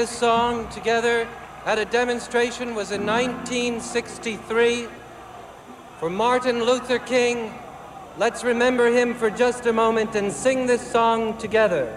this song together at a demonstration was in 1963 for Martin Luther King. Let's remember him for just a moment and sing this song together.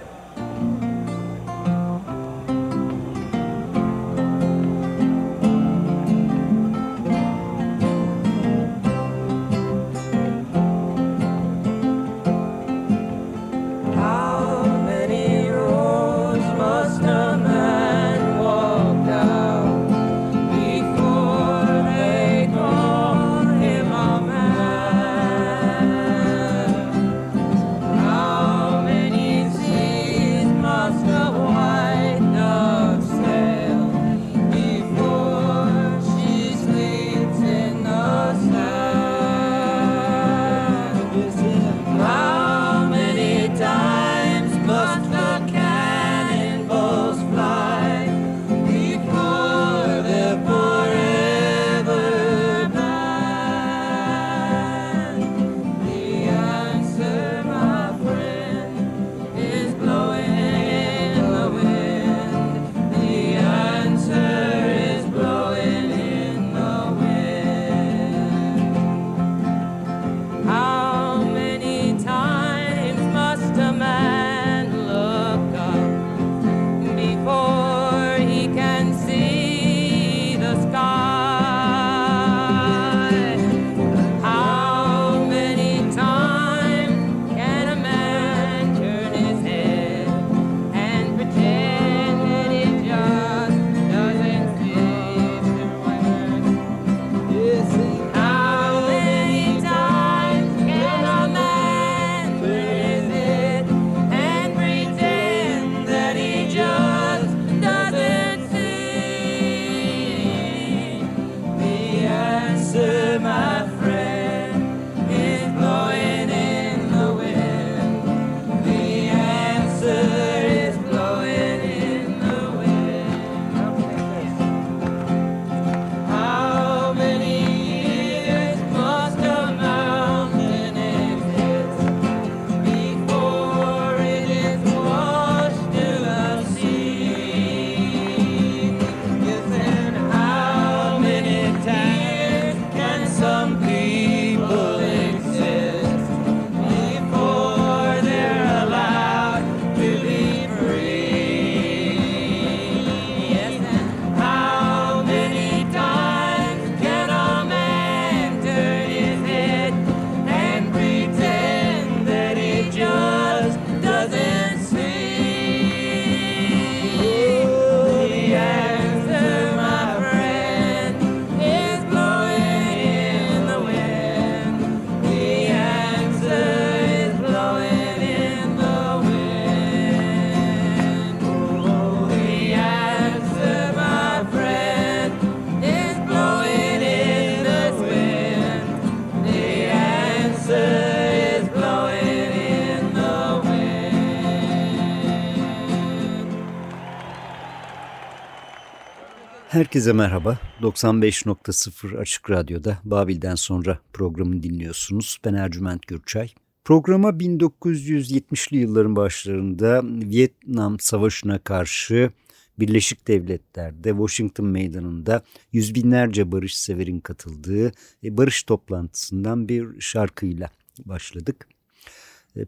Herkese merhaba. 95.0 Açık Radyo'da Babil'den sonra programı dinliyorsunuz. Ben Ercüment Gürçay. Programa 1970'li yılların başlarında Vietnam Savaşı'na karşı Birleşik Devletler'de Washington Meydanı'nda yüz binlerce barış severin katıldığı barış toplantısından bir şarkıyla başladık.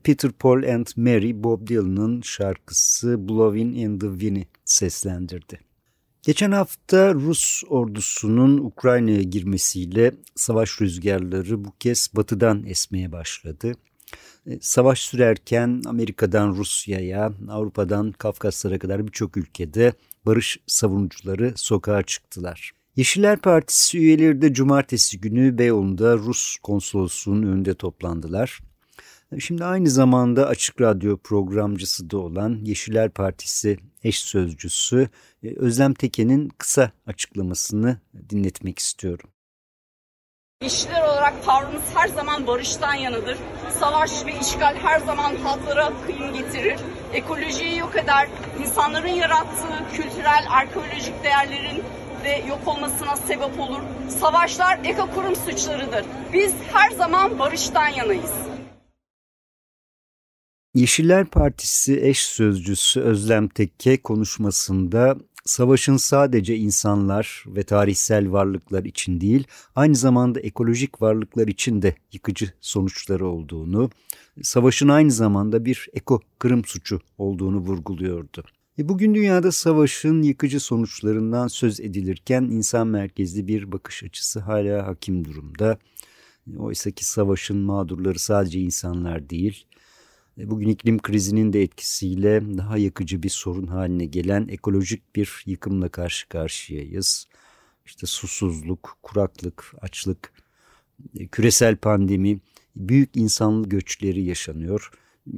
Peter Paul and Mary Bob Dylan'ın şarkısı Blowing in the Wind'i seslendirdi. Geçen hafta Rus ordusunun Ukrayna'ya girmesiyle savaş rüzgarları bu kez batıdan esmeye başladı. E, savaş sürerken Amerika'dan Rusya'ya, Avrupa'dan Kafkaslara kadar birçok ülkede barış savunucuları sokağa çıktılar. Yeşiller Partisi üyeleri de cumartesi günü Beyoğlu'nda Rus konsolosluğunun önünde toplandılar. Şimdi aynı zamanda Açık Radyo programcısı da olan Yeşiller Partisi eş sözcüsü e, Özlem Teke'nin kısa açıklamasını dinletmek istiyorum. İşçiler olarak tavrımız her zaman barıştan yanıdır. Savaş ve işgal her zaman halklara kıyım getirir. Ekolojiyi yok eder. İnsanların yarattığı kültürel, arkeolojik değerlerin de yok olmasına sebep olur. Savaşlar ekokurum suçlarıdır. Biz her zaman barıştan yanayız. Yeşiller Partisi eş sözcüsü Özlem Tekke konuşmasında savaşın sadece insanlar ve tarihsel varlıklar için değil, aynı zamanda ekolojik varlıklar için de yıkıcı sonuçları olduğunu, savaşın aynı zamanda bir eko kırım suçu olduğunu vurguluyordu. E bugün dünyada savaşın yıkıcı sonuçlarından söz edilirken insan merkezli bir bakış açısı hala hakim durumda. Oysa ki savaşın mağdurları sadece insanlar değil, bugün iklim krizinin de etkisiyle daha yakıcı bir sorun haline gelen ekolojik bir yıkımla karşı karşıyayız. İşte susuzluk, kuraklık, açlık, e, küresel pandemi, büyük insanlı göçleri yaşanıyor.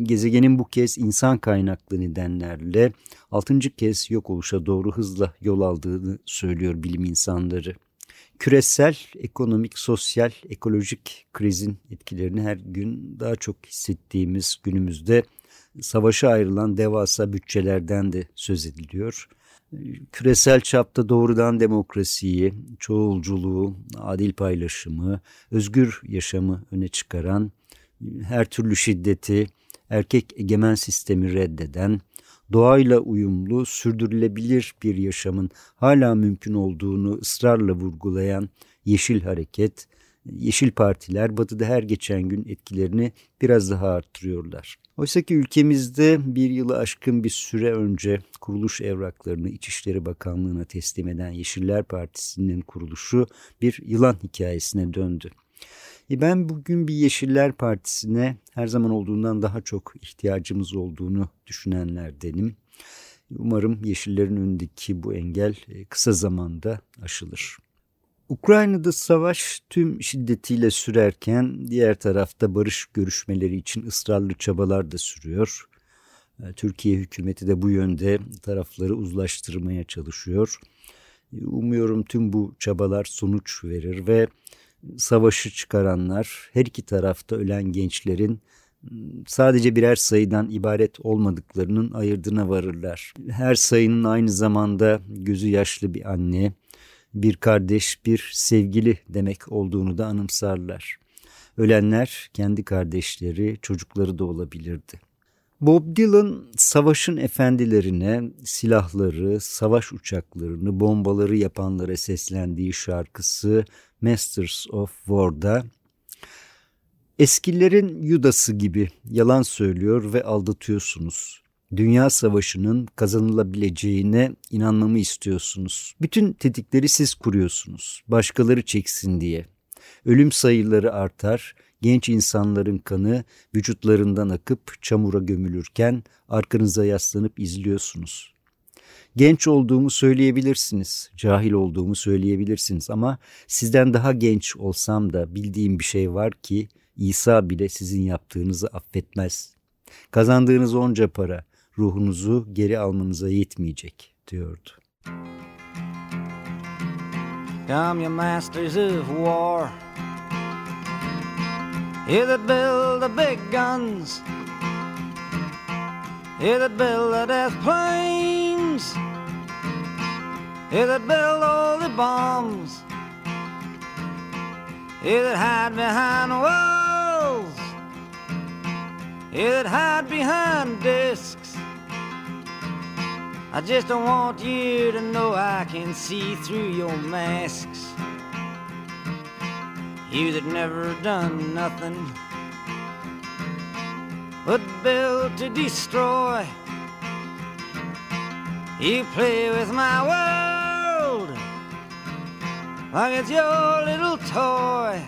Gezegenin bu kez insan kaynaklı nedenlerle altıncı kez yok oluşa doğru hızla yol aldığını söylüyor bilim insanları küresel, ekonomik, sosyal, ekolojik krizin etkilerini her gün daha çok hissettiğimiz günümüzde savaşa ayrılan devasa bütçelerden de söz ediliyor. Küresel çapta doğrudan demokrasiyi, çoğulculuğu, adil paylaşımı, özgür yaşamı öne çıkaran, her türlü şiddeti, erkek egemen sistemi reddeden, doğayla uyumlu, sürdürülebilir bir yaşamın hala mümkün olduğunu ısrarla vurgulayan Yeşil Hareket, Yeşil Partiler batıda her geçen gün etkilerini biraz daha arttırıyorlar. Oysa ki ülkemizde bir yılı aşkın bir süre önce kuruluş evraklarını İçişleri Bakanlığı'na teslim eden Yeşiller Partisi'nin kuruluşu bir yılan hikayesine döndü. E ben bugün bir Yeşiller Partisi'ne her zaman olduğundan daha çok ihtiyacımız olduğunu düşünenlerdenim. Umarım Yeşillerin önündeki bu engel e, kısa zamanda aşılır. Ukrayna'da savaş tüm şiddetiyle sürerken diğer tarafta barış görüşmeleri için ısrarlı çabalar da sürüyor. E, Türkiye hükümeti de bu yönde tarafları uzlaştırmaya çalışıyor. Umuyorum tüm bu çabalar sonuç verir ve savaşı çıkaranlar, her iki tarafta ölen gençlerin sadece birer sayıdan ibaret olmadıklarının ayırdına varırlar. Her sayının aynı zamanda gözü yaşlı bir anne, bir kardeş, bir sevgili demek olduğunu da anımsarlar. Ölenler kendi kardeşleri, çocukları da olabilirdi. Bob Dylan savaşın efendilerine silahları, savaş uçaklarını, bombaları yapanlara seslendiği şarkısı Masters of War'da eskilerin Yudası gibi yalan söylüyor ve aldatıyorsunuz. Dünya savaşının kazanılabileceğine inanmamı istiyorsunuz. Bütün tetikleri siz kuruyorsunuz. Başkaları çeksin diye. Ölüm sayıları artar, genç insanların kanı vücutlarından akıp çamura gömülürken arkanıza yaslanıp izliyorsunuz. Genç olduğumu söyleyebilirsiniz, cahil olduğumu söyleyebilirsiniz ama sizden daha genç olsam da bildiğim bir şey var ki İsa bile sizin yaptığınızı affetmez. Kazandığınız onca para ruhunuzu geri almanıza yetmeyecek diyordu. Come you masters of war You that build the big guns. You that build the death planes. You that build all the bombs. You that hide behind walls. You that hide behind discs. I just don't want you to know I can see through your masks You that never done nothing but build to destroy. You play with my world like it's your little toy.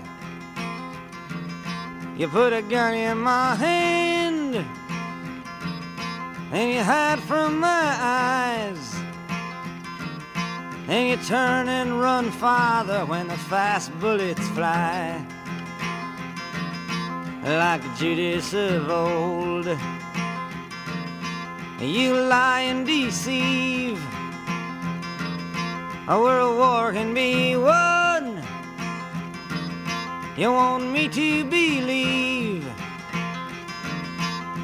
You put a gun in my hand and you hide from my eyes. And you turn and run farther when the fast bullets fly. Like Judas of old, you lie and deceive. A world war can be won. You want me to believe,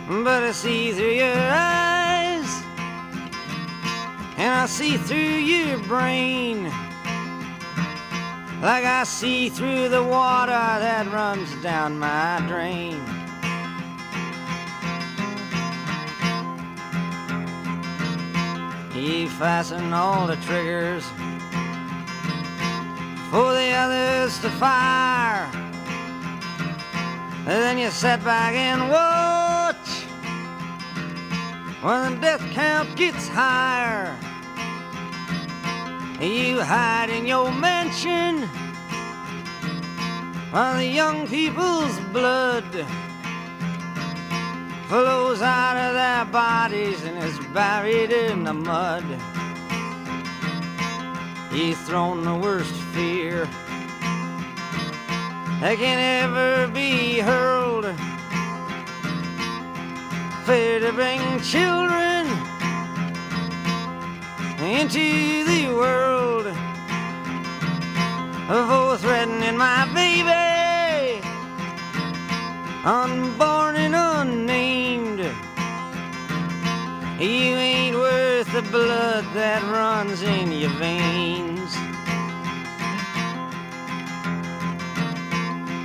but I see through your eyes, and I see through your brain, like I see through the water that runs down my drain. You fasten all the triggers for the others to fire. And then you sit back and watch when the death count gets higher. You hide in your mansion while the young people's blood flows out of their bodies and is buried in the mud. He's thrown the worst fear that can ever be hurled. Fear to bring children into the world for threatening my baby, unborn and unnamed. You ain't worth the blood that runs in your veins.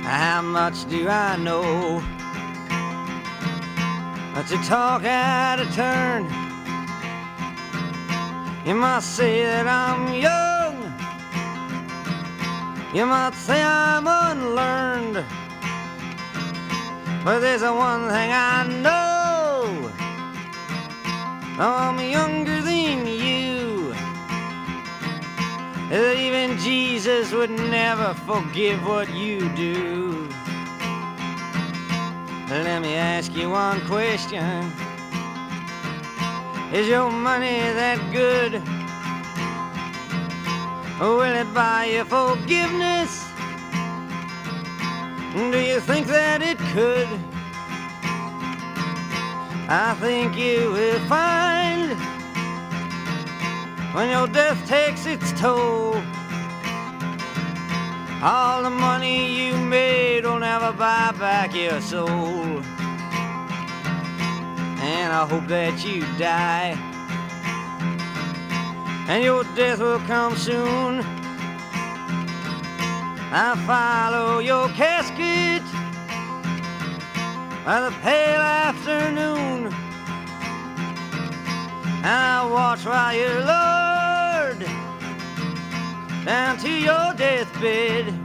How much do I know? To talk out of turn, you might say that I'm young. You might say I'm unlearned. But there's one thing I know. I'm younger than you. That even Jesus would never forgive what you do. Let me ask you one question. Is your money that good? Will it buy you forgiveness? Do you think that it could? I think you will find when your death takes its toll. All the money you made will never buy back your soul. And I hope that you die. And your death will come soon. I follow your casket by the pale afternoon. And I watch while you're lowered down to your deathbed.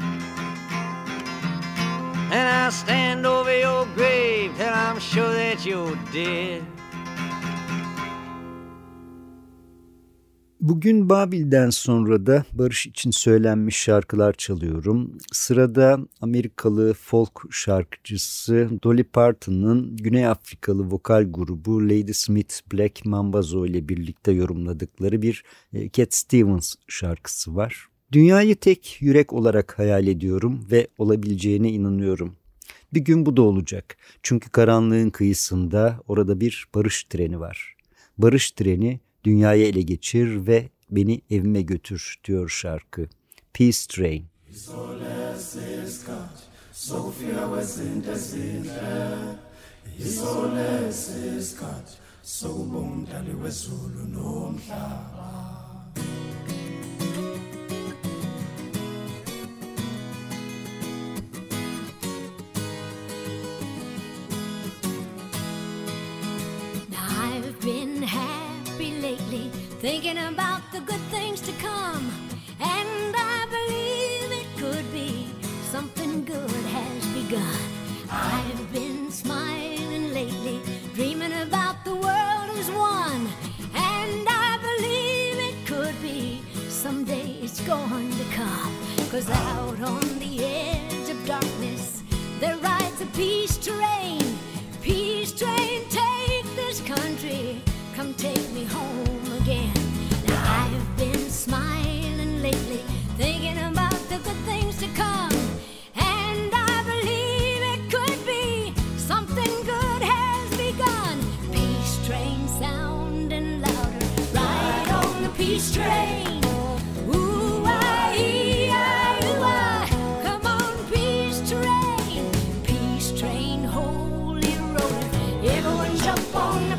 And I stand over your grave till I'm sure that you're dead. Bugün Babil'den sonra da barış için söylenmiş şarkılar çalıyorum. Sırada Amerikalı folk şarkıcısı Dolly Parton'ın Güney Afrikalı vokal grubu Lady Smith Black Mambazo ile birlikte yorumladıkları bir e, Cat Stevens şarkısı var. Dünyayı tek yürek olarak hayal ediyorum ve olabileceğine inanıyorum. Bir gün bu da olacak. Çünkü karanlığın kıyısında orada bir barış treni var. Barış treni dünyayı ele geçir ve beni evime götür diyor şarkı. Peace Train. Now thinking about the good things to come, and I believe it could be something good has begun. I've been smiling lately, dreaming about the world as one, and I believe it could be someday it's going to come. Cause out on the edge of darkness, there rides a peace train. Peace train, take this country, come take me home again smiling lately, thinking about the good things to come. And I believe it could be something good has begun. Peace train sounding louder, ride on the peace train. Ah, ah, ah.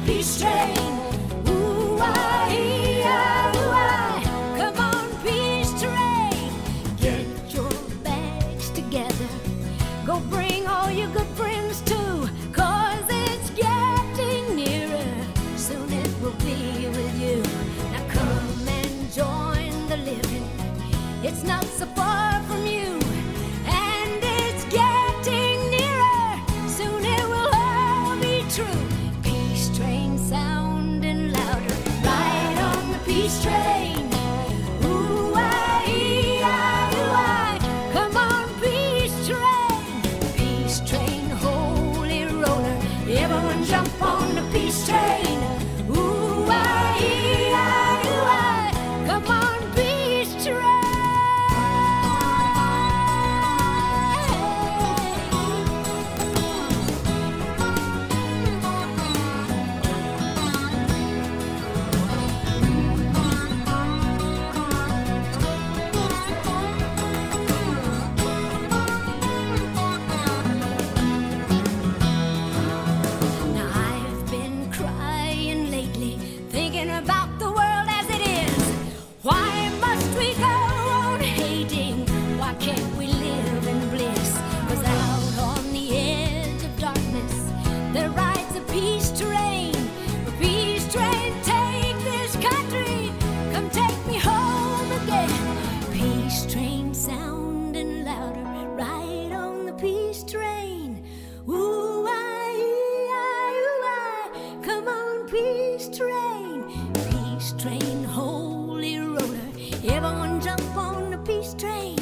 Peace train. peace train, peace train, holy roller. Everyone jump on the peace train.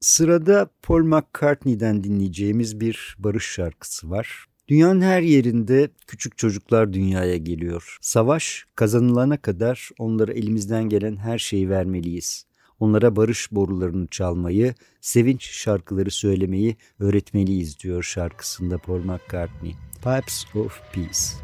Sırada Paul McCartney'den dinleyeceğimiz bir barış şarkısı var. Dünyanın her yerinde küçük çocuklar dünyaya geliyor. Savaş kazanılana kadar onlara elimizden gelen her şeyi vermeliyiz. Onlara barış borularını çalmayı, sevinç şarkıları söylemeyi öğretmeliyiz diyor şarkısında Paul McCartney. Pipes of Peace.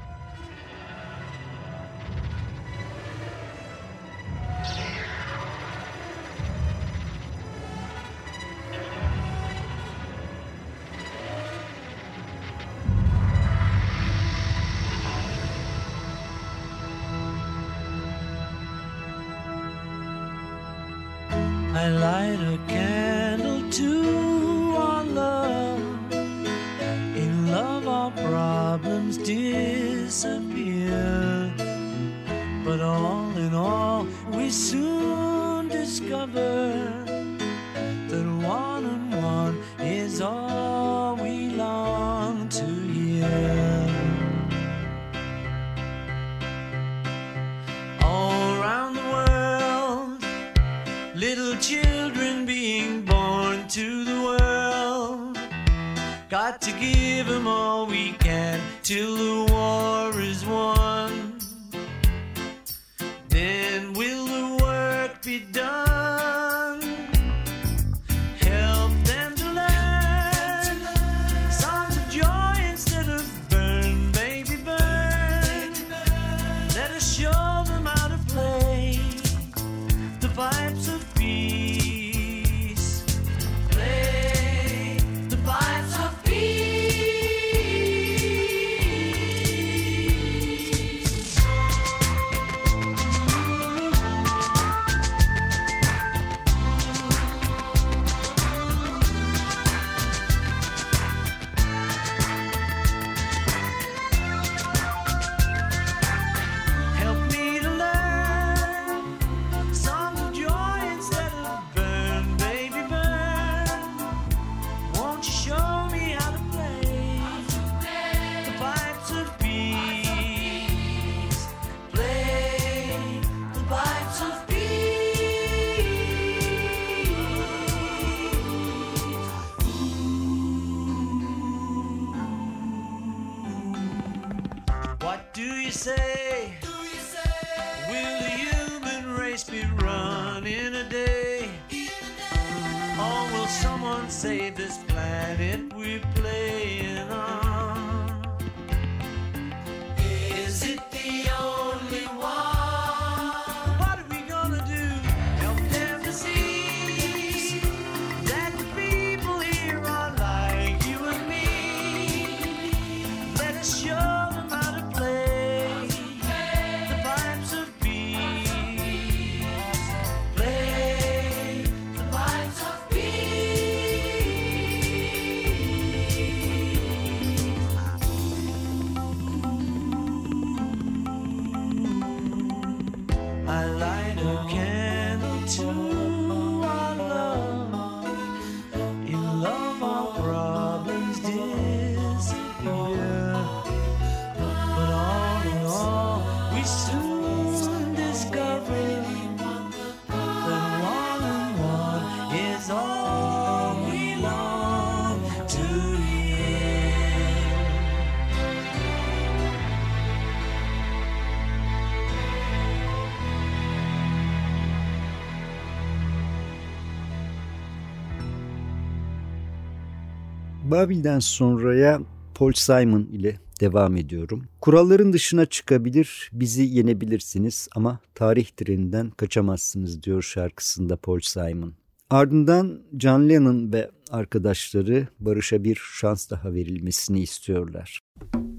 Babil'den sonraya Paul Simon ile devam ediyorum. Kuralların dışına çıkabilir, bizi yenebilirsiniz ama tarih treninden kaçamazsınız diyor şarkısında Paul Simon. Ardından John Lennon ve arkadaşları Barış'a bir şans daha verilmesini istiyorlar. Ah,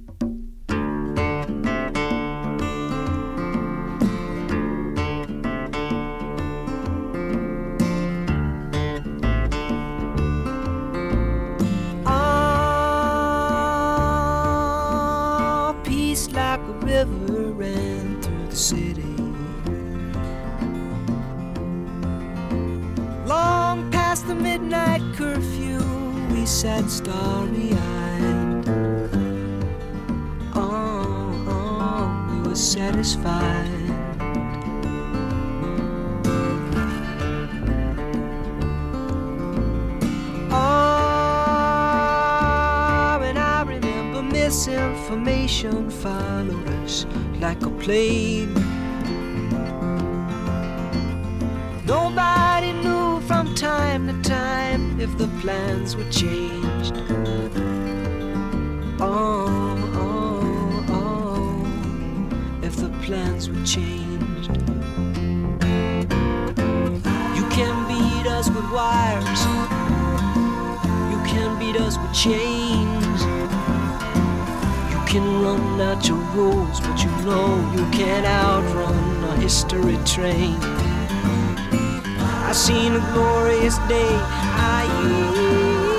sat starry eyed. Oh, oh, we were satisfied. Oh, and I remember misinformation followed us like a plague. Nobody knew from time to time if the plans were changed. Oh, oh, oh, if the plans were changed. You can beat us with wires, you can beat us with chains. You can run out your rules, but you know you can't outrun a history train. I've seen a glorious day by you.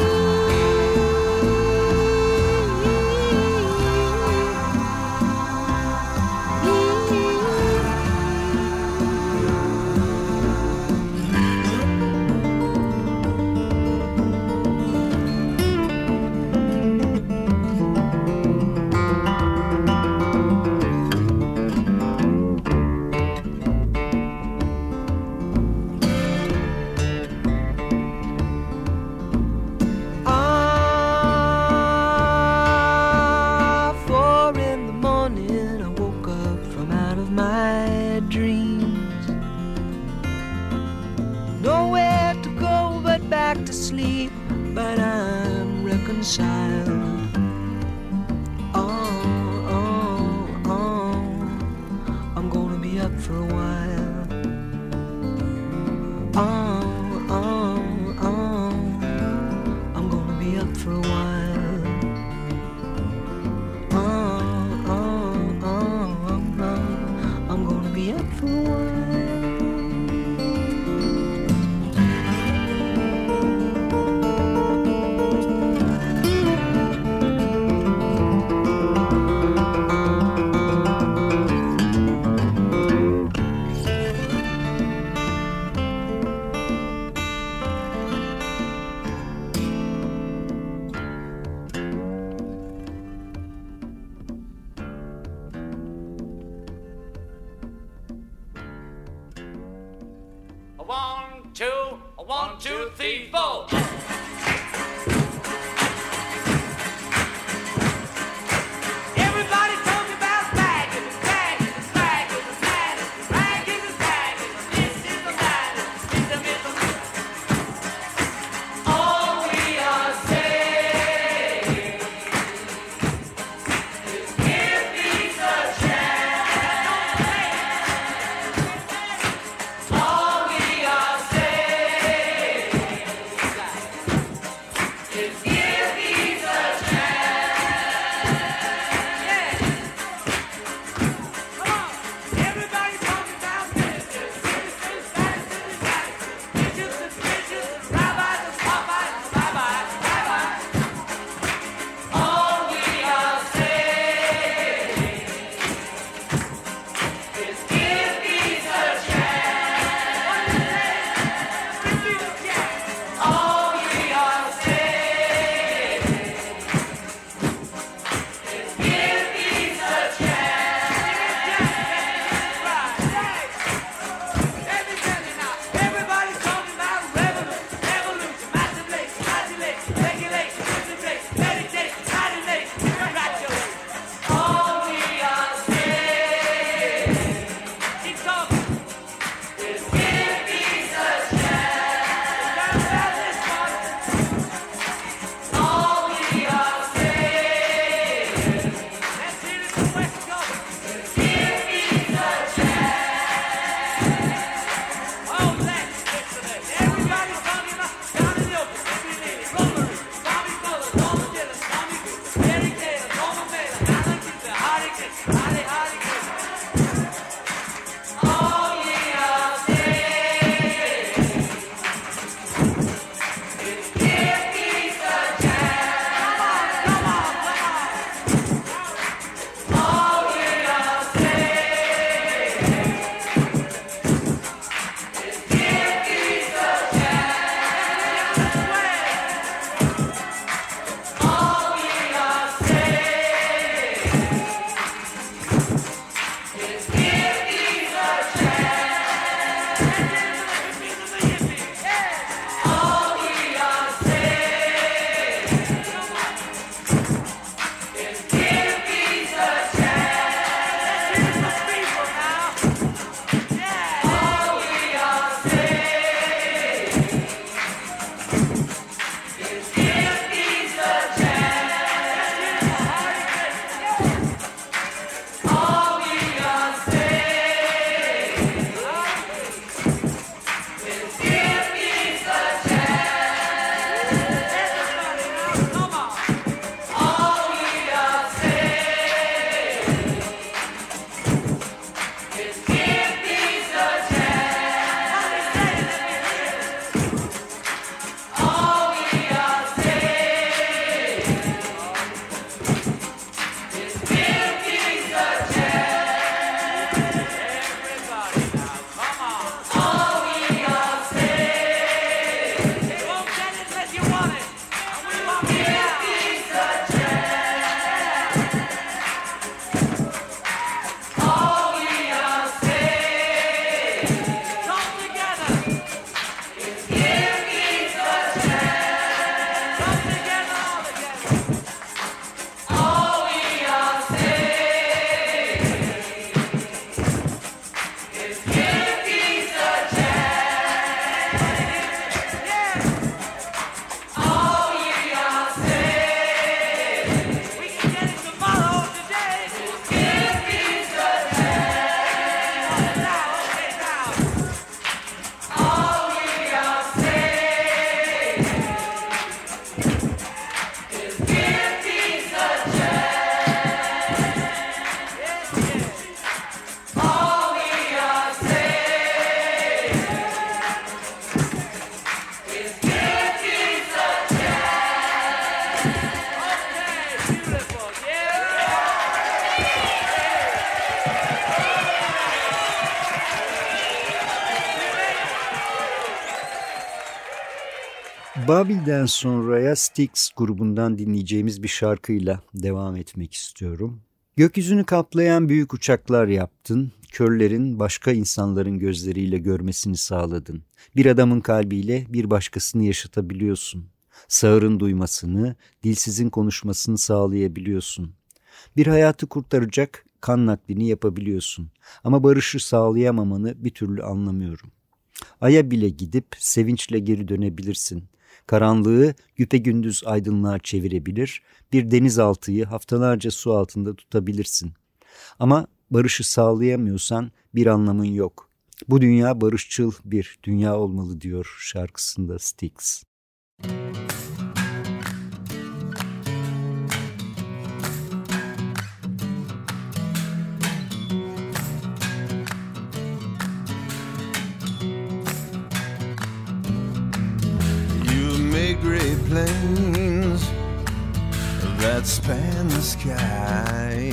Babil'den sonraya Styx grubundan dinleyeceğimiz bir şarkıyla devam etmek istiyorum. Gökyüzünü kaplayan büyük uçaklar yaptın, körlerin başka insanların gözleriyle görmesini sağladın. Bir adamın kalbiyle bir başkasını yaşatabiliyorsun. Sağırın duymasını, dilsizin konuşmasını sağlayabiliyorsun. Bir hayatı kurtaracak kan naklini yapabiliyorsun. Ama barışı sağlayamamanı bir türlü anlamıyorum. Ay'a bile gidip sevinçle geri dönebilirsin. Karanlığı güpegündüz aydınlığa çevirebilir, bir denizaltıyı haftalarca su altında tutabilirsin. Ama barışı sağlayamıyorsan bir anlamın yok. Bu dünya barışçıl bir dünya olmalı diyor şarkısında Styx. You planes that span the sky,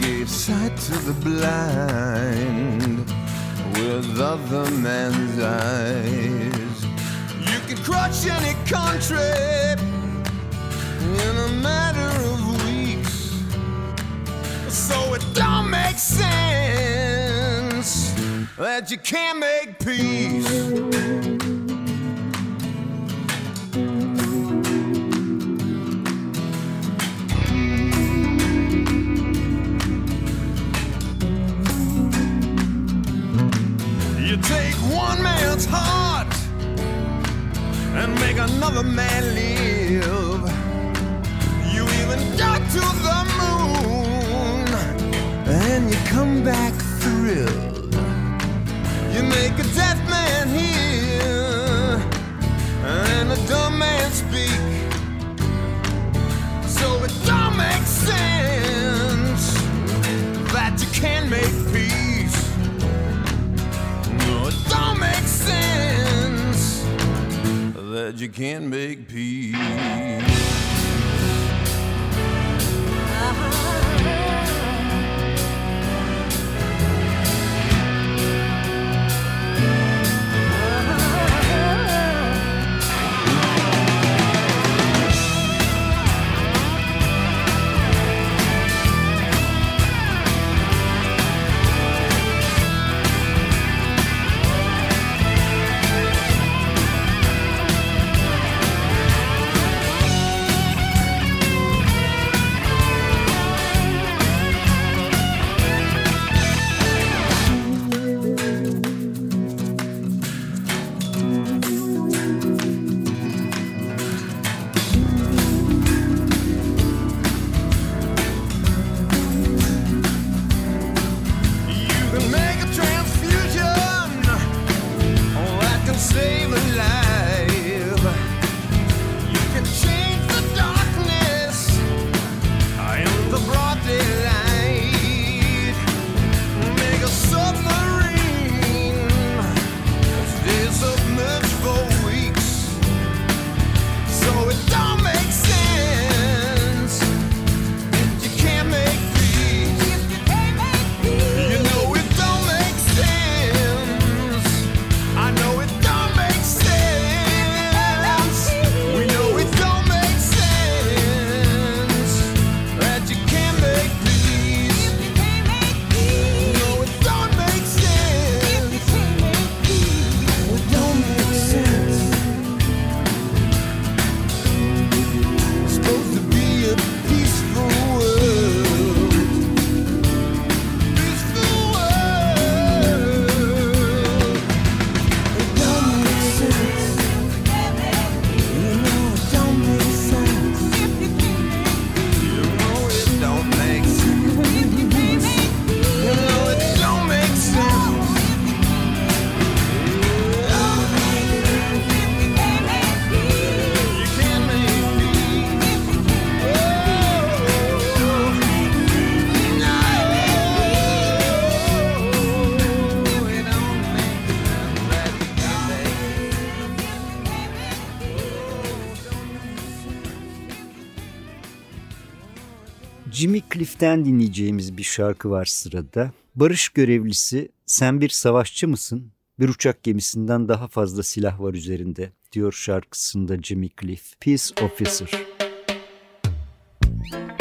gave sight to the blind with other man's eyes. You can crush any country in a matter of weeks, so it don't make sense that you can't make peace. One man's heart and make another man live. You even go to the moon and you come back thrilled. You make a deaf man hear you can't make peace. Cliff'ten dinleyeceğimiz bir şarkı var sırada. Barış görevlisi sen bir savaşçı mısın? Bir uçak gemisinden daha fazla silah var üzerinde diyor şarkısında Jimmy Cliff. Peace Officer. Peace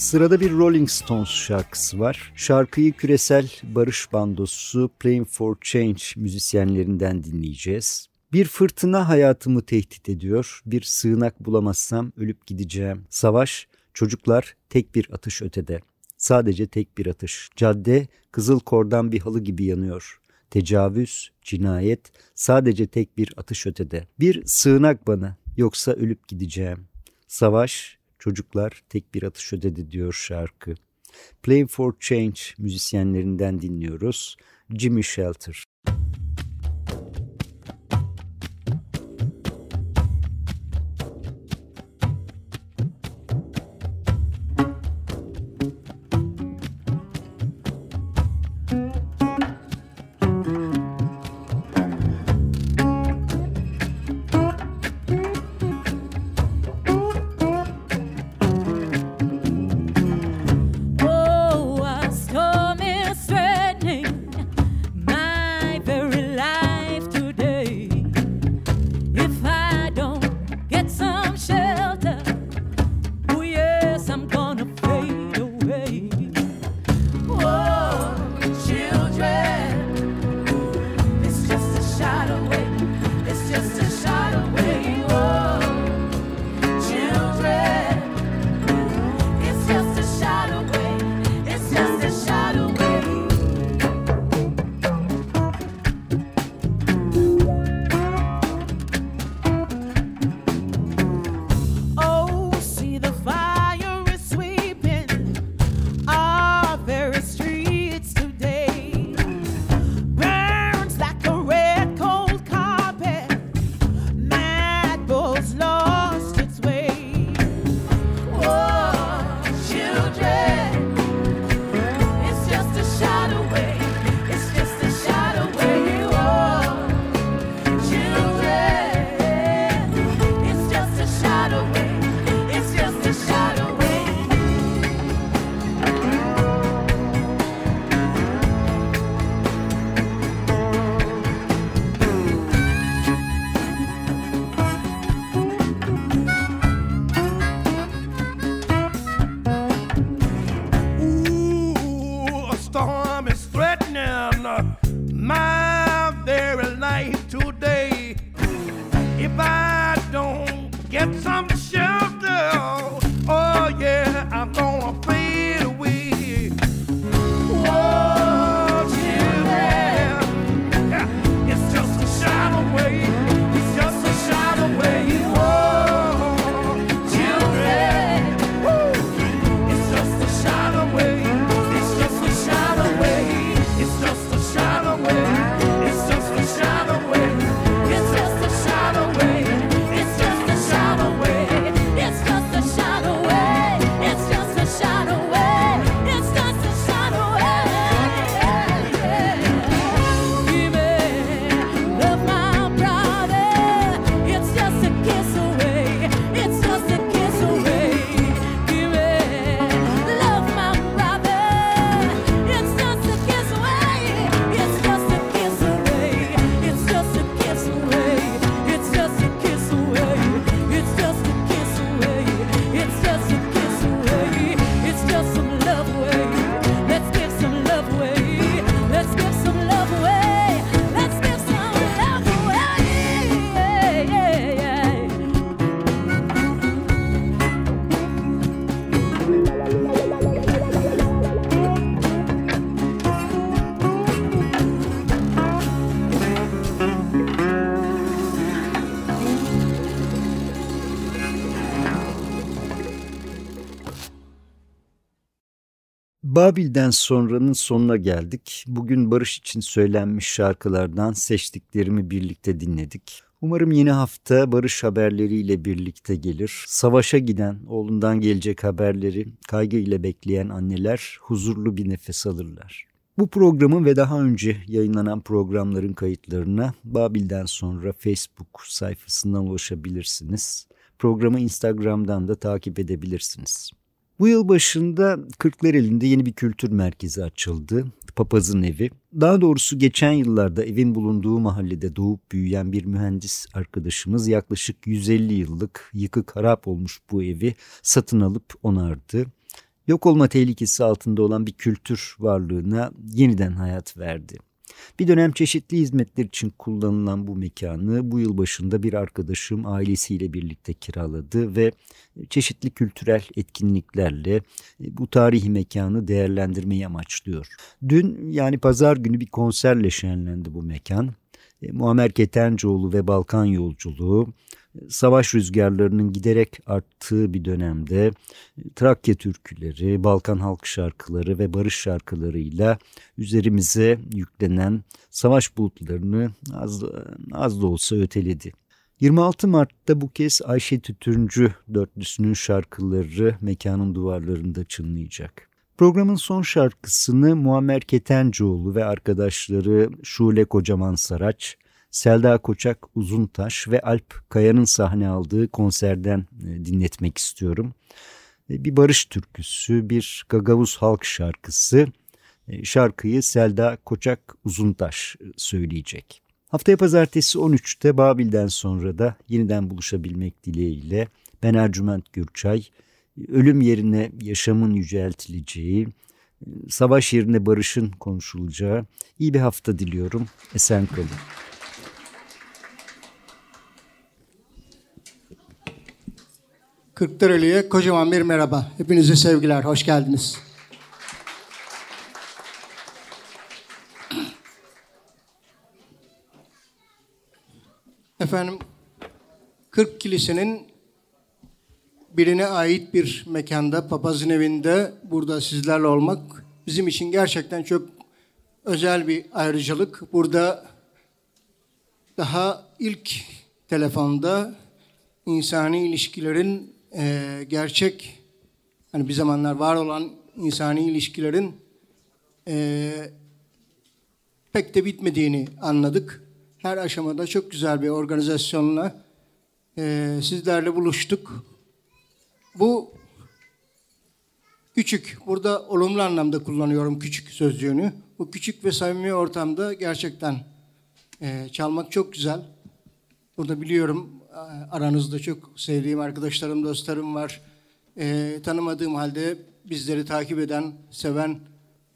Sırada bir Rolling Stones şarkısı var. Şarkıyı küresel barış bandosu Playing for Change müzisyenlerinden dinleyeceğiz. Bir fırtına hayatımı tehdit ediyor. Bir sığınak bulamazsam ölüp gideceğim. Savaş, çocuklar tek bir atış ötede. Sadece tek bir atış. Cadde kızıl kordan bir halı gibi yanıyor. Tecavüz, cinayet sadece tek bir atış ötede. Bir sığınak bana yoksa ölüp gideceğim. Savaş, çocuklar tek bir atış ödedi diyor şarkı. Playing for Change müzisyenlerinden dinliyoruz. Jimmy Shelter. Babil'den sonranın sonuna geldik. Bugün barış için söylenmiş şarkılardan seçtiklerimi birlikte dinledik. Umarım yeni hafta barış haberleriyle birlikte gelir. Savaşa giden, oğlundan gelecek haberleri kaygıyla bekleyen anneler huzurlu bir nefes alırlar. Bu programın ve daha önce yayınlanan programların kayıtlarına Babil'den sonra Facebook sayfasından ulaşabilirsiniz. Programı Instagram'dan da takip edebilirsiniz. Bu yıl başında Kırklareli'nde yeni bir kültür merkezi açıldı. Papazın Evi. Daha doğrusu geçen yıllarda evin bulunduğu mahallede doğup büyüyen bir mühendis arkadaşımız yaklaşık 150 yıllık yıkık harap olmuş bu evi satın alıp onardı. Yok olma tehlikesi altında olan bir kültür varlığına yeniden hayat verdi. Bir dönem çeşitli hizmetler için kullanılan bu mekanı bu yıl başında bir arkadaşım ailesiyle birlikte kiraladı ve çeşitli kültürel etkinliklerle bu tarihi mekanı değerlendirmeyi amaçlıyor. Dün yani pazar günü bir konserle şenlendi bu mekan. E, Muammer Ketencoğlu ve Balkan Yolculuğu, savaş rüzgarlarının giderek arttığı bir dönemde e, Trakya türküleri, Balkan halk şarkıları ve barış şarkılarıyla üzerimize yüklenen savaş bulutlarını az, az da olsa öteledi. 26 Mart'ta bu kez Ayşe Tütüncü dörtlüsünün şarkıları mekanın duvarlarında çınlayacak. Programın son şarkısını Muammer Ketencoğlu ve arkadaşları Şule Kocaman Saraç, Selda Koçak Uzuntaş ve Alp Kaya'nın sahne aldığı konserden e, dinletmek istiyorum. E, Bir barış türküsü, bir Gagavuz halk şarkısı. E, Şarkıyı Selda Koçak Uzuntaş söyleyecek. Haftaya pazartesi 13'te Babil'den sonra da yeniden buluşabilmek dileğiyle ben Ercüment Gürçay, ölüm yerine yaşamın yüceltileceği, savaş yerine barışın konuşulacağı iyi bir hafta diliyorum. Esen kalın. Kırklareli'ye kocaman bir merhaba. Hepinize sevgiler, hoş geldiniz. Efendim, Kırk Kilise'nin birine ait bir mekanda, papazın evinde burada sizlerle olmak bizim için gerçekten çok özel bir ayrıcalık. Burada daha ilk telefonda insani ilişkilerin eee, gerçek, hani bir zamanlar var olan insani ilişkilerin eee, pek de bitmediğini anladık. Her aşamada çok güzel bir organizasyonla eee, sizlerle buluştuk. Bu küçük, burada olumlu anlamda kullanıyorum küçük sözcüğünü. Bu küçük ve samimi ortamda gerçekten eee, çalmak çok güzel. Burada biliyorum e, aranızda çok sevdiğim arkadaşlarım, dostlarım var. Eee, tanımadığım halde bizleri takip eden, seven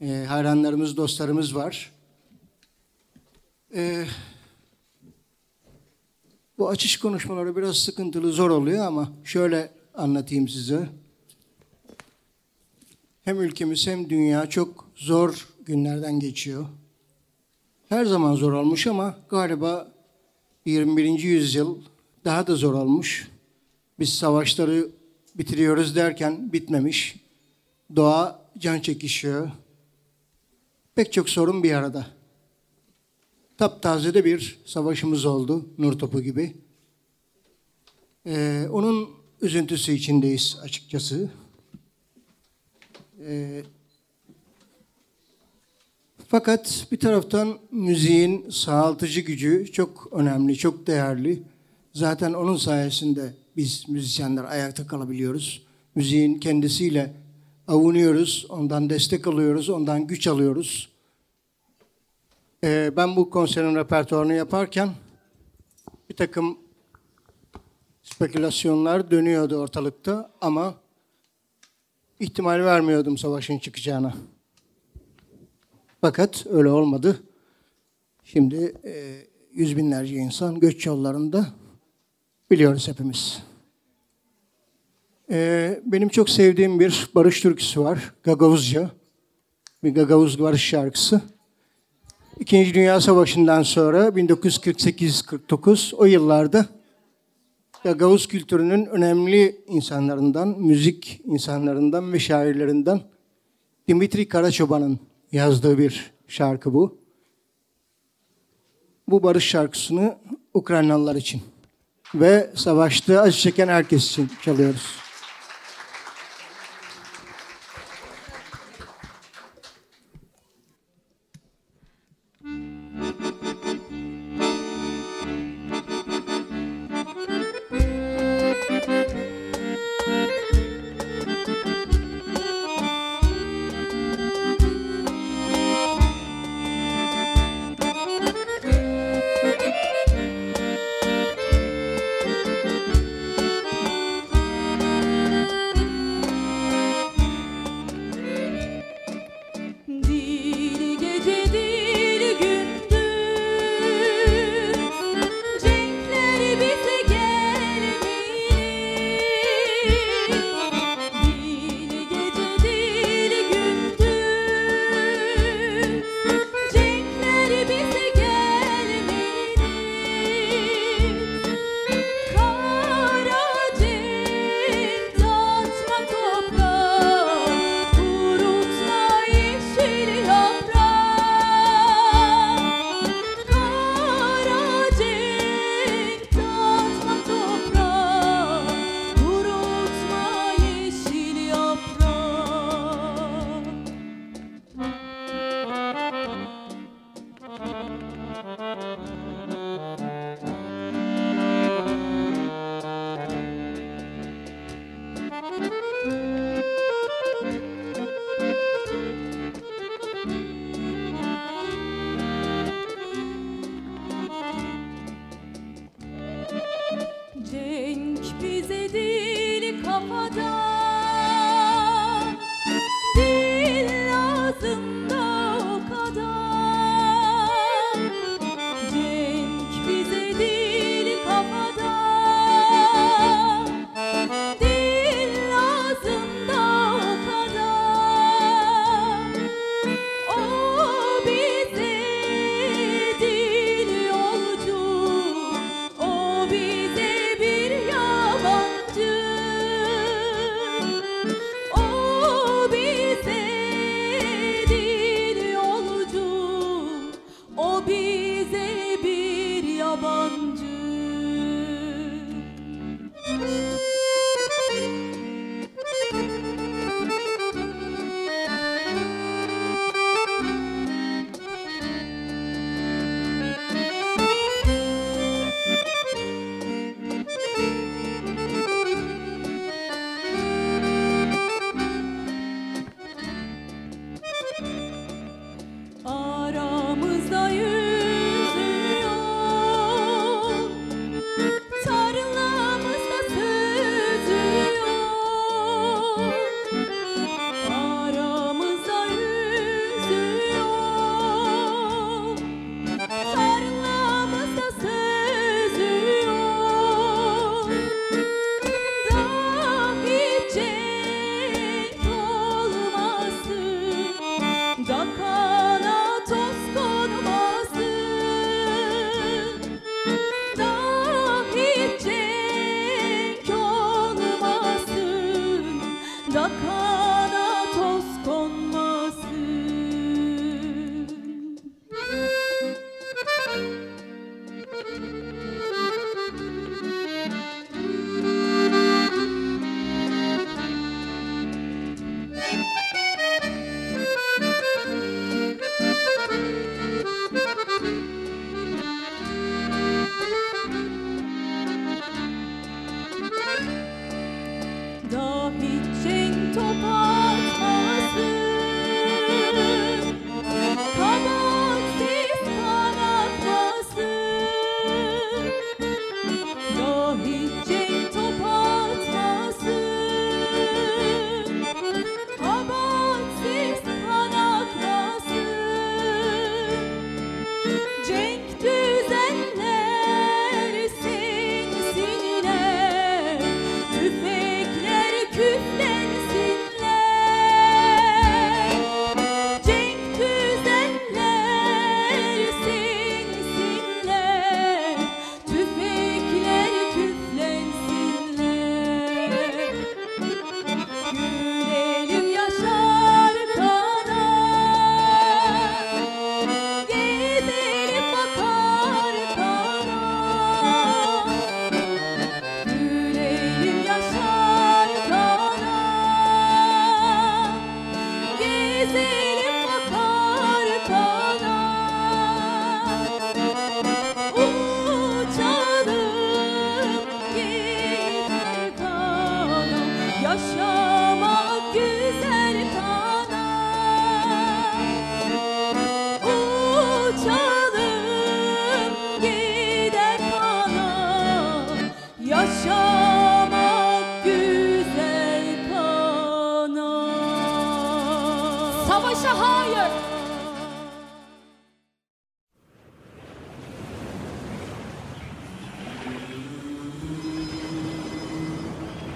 eee, hayranlarımız, dostlarımız var. Eee, Bu açış konuşmaları biraz sıkıntılı, zor oluyor ama şöyle anlatayım size. Hem ülkemiz hem dünya çok zor günlerden geçiyor. Her zaman zor olmuş ama galiba 21. yüzyıl daha da zor olmuş. Biz savaşları bitiriyoruz derken bitmemiş. Doğa can çekişiyor. Pek çok sorun bir arada. Taptaze de bir savaşımız oldu. Nur topu gibi. Ee, onun üzüntüsü içindeyiz açıkçası. Ee, fakat bir taraftan müziğin sağaltıcı gücü çok önemli, çok değerli. Zaten onun sayesinde biz müzisyenler ayakta kalabiliyoruz. Müziğin kendisiyle avunuyoruz, ondan destek alıyoruz, ondan güç alıyoruz. Ee, ben bu konserin repertuarını yaparken bir takım spekülasyonlar dönüyordu ortalıkta ama ihtimal vermiyordum savaşın çıkacağına. Fakat öyle olmadı. Şimdi e, yüz binlerce insan göç yollarında biliyoruz hepimiz. E, benim çok sevdiğim bir barış türküsü var. Gagavuzca. Bir Gagavuz barış şarkısı. İkinci Dünya Savaşı'ndan sonra 1948-49 o yıllarda Gagavuz kültürünün önemli insanlarından, müzik insanlarından ve şairlerinden Dimitri Karaçoban'ın yazdığı bir şarkı bu. Bu barış şarkısını Ukraynalılar için ve savaşta acı çeken herkes için çalıyoruz.